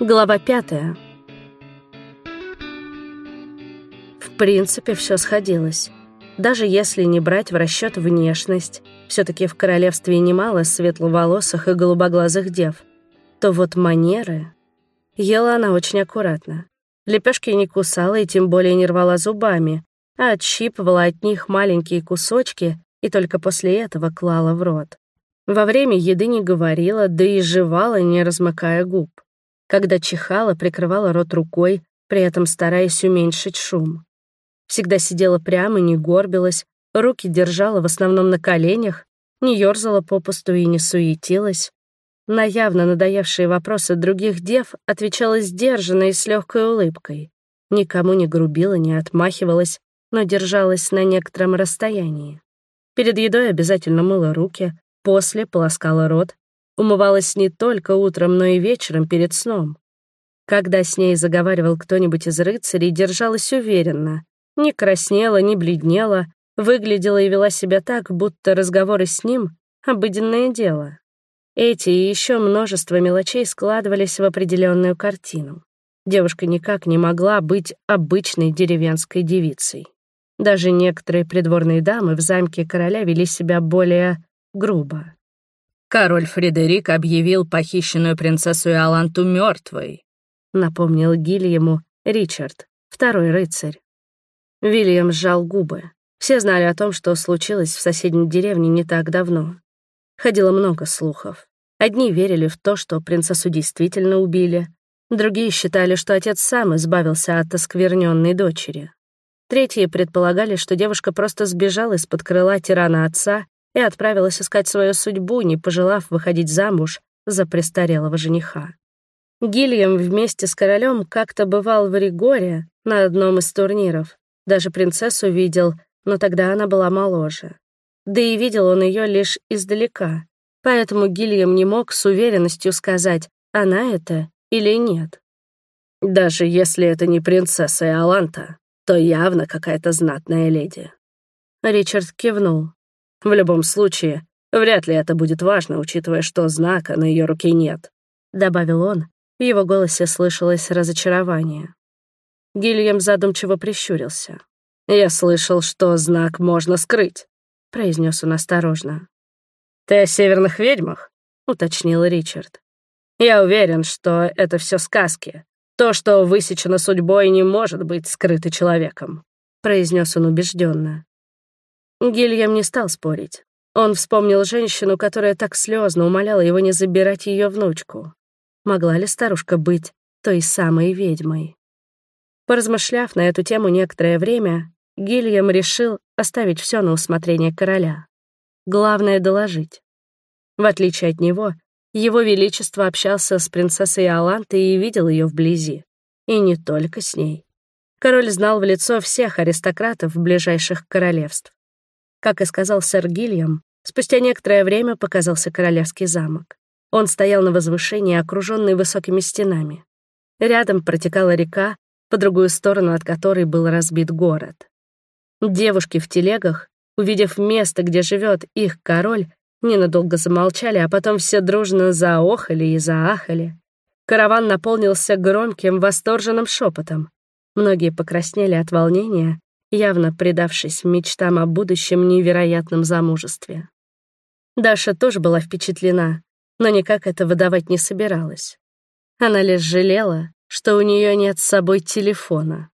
Глава пятая. В принципе, все сходилось. Даже если не брать в расчет внешность, все таки в королевстве немало светловолосых и голубоглазых дев, то вот манеры... Ела она очень аккуратно. Лепешки не кусала и тем более не рвала зубами, а отщипывала от них маленькие кусочки и только после этого клала в рот. Во время еды не говорила, да и жевала, не размыкая губ. Когда чихала, прикрывала рот рукой, при этом стараясь уменьшить шум. Всегда сидела прямо, не горбилась, руки держала в основном на коленях, не ёрзала попусту и не суетилась. На явно надоевшие вопросы других дев отвечала сдержанно и с легкой улыбкой. Никому не грубила, не отмахивалась, но держалась на некотором расстоянии. Перед едой обязательно мыла руки, после полоскала рот, умывалась не только утром, но и вечером перед сном. Когда с ней заговаривал кто-нибудь из рыцарей, держалась уверенно, не краснела, не бледнела, выглядела и вела себя так, будто разговоры с ним — обыденное дело. Эти и еще множество мелочей складывались в определенную картину. Девушка никак не могла быть обычной деревенской девицей. Даже некоторые придворные дамы в замке короля вели себя более грубо. «Король Фредерик объявил похищенную принцессу Иоланту мертвой», напомнил Гильему Ричард, второй рыцарь. Вильям сжал губы. Все знали о том, что случилось в соседней деревне не так давно. Ходило много слухов. Одни верили в то, что принцессу действительно убили, другие считали, что отец сам избавился от оскверненной дочери. Третьи предполагали, что девушка просто сбежала из-под крыла тирана отца и отправилась искать свою судьбу, не пожелав выходить замуж за престарелого жениха. Гильям вместе с королем как-то бывал в Ригоре на одном из турниров. Даже принцессу видел, но тогда она была моложе. Да и видел он ее лишь издалека, поэтому Гильям не мог с уверенностью сказать, она это или нет. «Даже если это не принцесса Иоланта, то явно какая-то знатная леди». Ричард кивнул. «В любом случае, вряд ли это будет важно, учитывая, что знака на ее руке нет», — добавил он. В его голосе слышалось разочарование. Гильям задумчиво прищурился. «Я слышал, что знак можно скрыть», — произнес он осторожно. «Ты о северных ведьмах?» — уточнил Ричард. «Я уверен, что это все сказки. То, что высечено судьбой, не может быть скрыто человеком», — произнес он убежденно. Гильям не стал спорить. Он вспомнил женщину, которая так слезно умоляла его не забирать ее внучку. Могла ли старушка быть той самой ведьмой? Поразмышляв на эту тему некоторое время, Гильям решил оставить все на усмотрение короля. Главное — доложить. В отличие от него, его Величество общался с принцессой Алантой и видел ее вблизи. И не только с ней. Король знал в лицо всех аристократов ближайших королевств. Как и сказал сэр Гильям, спустя некоторое время показался королевский замок. Он стоял на возвышении, окруженный высокими стенами. Рядом протекала река, по другую сторону от которой был разбит город. Девушки в телегах, увидев место, где живет их король, ненадолго замолчали, а потом все дружно заохали и заахали. Караван наполнился громким, восторженным шепотом. Многие покраснели от волнения, явно предавшись мечтам о будущем невероятном замужестве. Даша тоже была впечатлена, но никак это выдавать не собиралась. Она лишь жалела, что у нее нет с собой телефона.